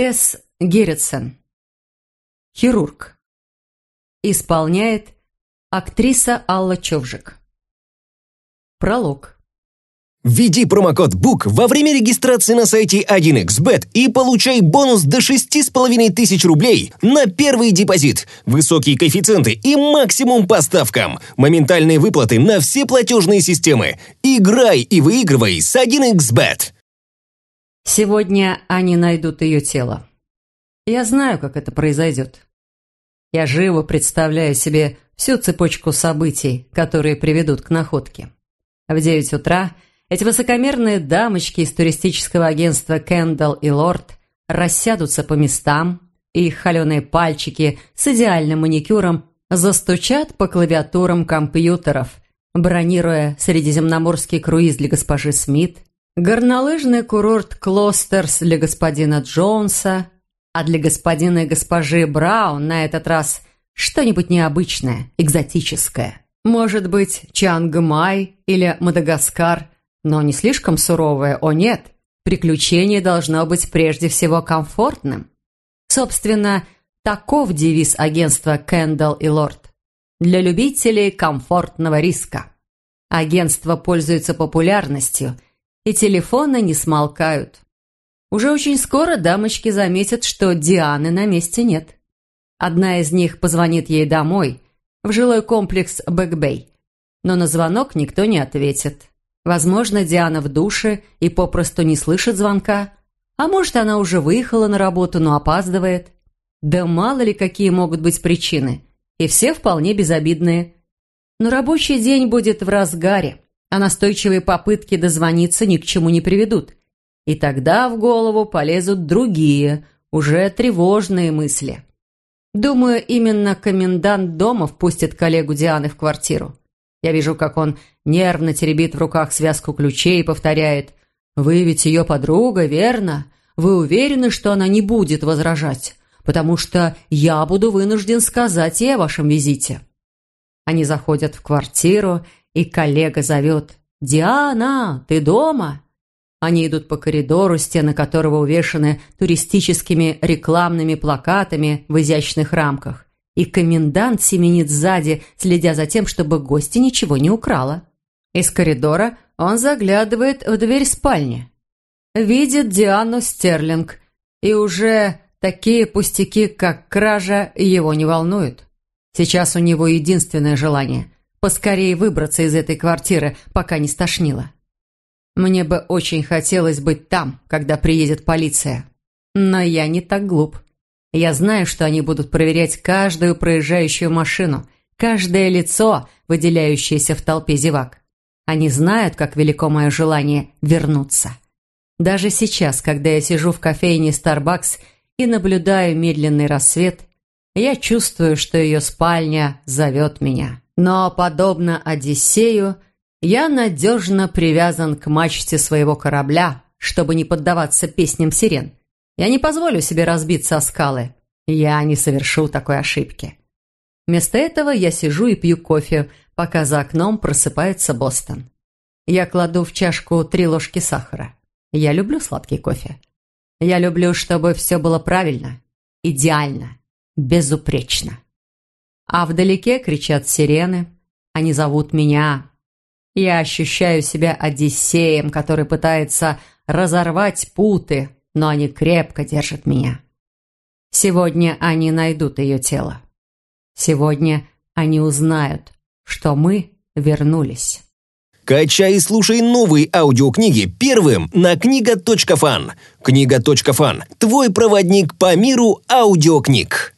Тесс Герритсон. Хирург. Исполняет актриса Алла Човжик. Пролог. Введи промокод BOOK во время регистрации на сайте 1xbet и получай бонус до 6,5 тысяч рублей на первый депозит, высокие коэффициенты и максимум по ставкам, моментальные выплаты на все платежные системы. Играй и выигрывай с 1xbet. Сегодня они найдут ее тело. Я знаю, как это произойдет. Я живо представляю себе всю цепочку событий, которые приведут к находке. В девять утра – эти высокомерные дамочки из туристического агентства «Кэндалл и Лорд» рассядутся по местам, и их холеные пальчики с идеальным маникюром застучат по клавиатурам компьютеров, бронируя средиземноморский круиз для госпожи Смит, горнолыжный курорт Клостерс для господина Джонса, а для господина и госпожи Браун на этот раз что-нибудь необычное, экзотическое. Может быть, Чангмай или Мадагаскар – но не слишком суровое, о нет. Приключение должно быть прежде всего комфортным. Собственно, таков девиз агентства «Кэндалл и Лорд». Для любителей комфортного риска. Агентство пользуется популярностью, и телефоны не смолкают. Уже очень скоро дамочки заметят, что Дианы на месте нет. Одна из них позвонит ей домой, в жилой комплекс Бэкбэй, но на звонок никто не ответит. Возможно, Диана в душе и попросту не слышит звонка. А может, она уже выехала на работу, но опаздывает. Да мало ли какие могут быть причины. И все вполне безобидные. Но рабочий день будет в разгаре, а настойчивые попытки дозвониться ни к чему не приведут. И тогда в голову полезут другие, уже тревожные мысли. Думаю, именно комендант дома впустит коллегу Дианы в квартиру. Я вижу, как он нервно теребит в руках связку ключей и повторяет «Вы ведь ее подруга, верно? Вы уверены, что она не будет возражать? Потому что я буду вынужден сказать ей о вашем визите». Они заходят в квартиру, и коллега зовет «Диана, ты дома?» Они идут по коридору, стены которого увешаны туристическими рекламными плакатами в изящных рамках и комендант семенит сзади, следя за тем, чтобы гости ничего не украла. Из коридора он заглядывает в дверь спальни. Видит Диану Стерлинг, и уже такие пустяки, как кража, его не волнуют. Сейчас у него единственное желание – поскорее выбраться из этой квартиры, пока не стошнило. Мне бы очень хотелось быть там, когда приедет полиция. Но я не так глуп. Я знаю, что они будут проверять каждую проезжающую машину, каждое лицо, выделяющееся в толпе зевак. Они знают, как велико мое желание вернуться. Даже сейчас, когда я сижу в кофейне Starbucks и наблюдаю медленный рассвет, я чувствую, что ее спальня зовет меня. Но, подобно Одиссею, я надежно привязан к мачте своего корабля, чтобы не поддаваться песням сирен. Я не позволю себе разбиться о скалы. Я не совершу такой ошибки. Вместо этого я сижу и пью кофе, пока за окном просыпается Бостон. Я кладу в чашку три ложки сахара. Я люблю сладкий кофе. Я люблю, чтобы все было правильно, идеально, безупречно. А вдалеке кричат сирены. Они зовут меня. Я ощущаю себя Одиссеем, который пытается разорвать путы, но они крепко держат меня. Сегодня они найдут ее тело. Сегодня они узнают, что мы вернулись. Качай и слушай новые аудиокниги первым на книга.фан. Книга.фан – твой проводник по миру аудиокниг.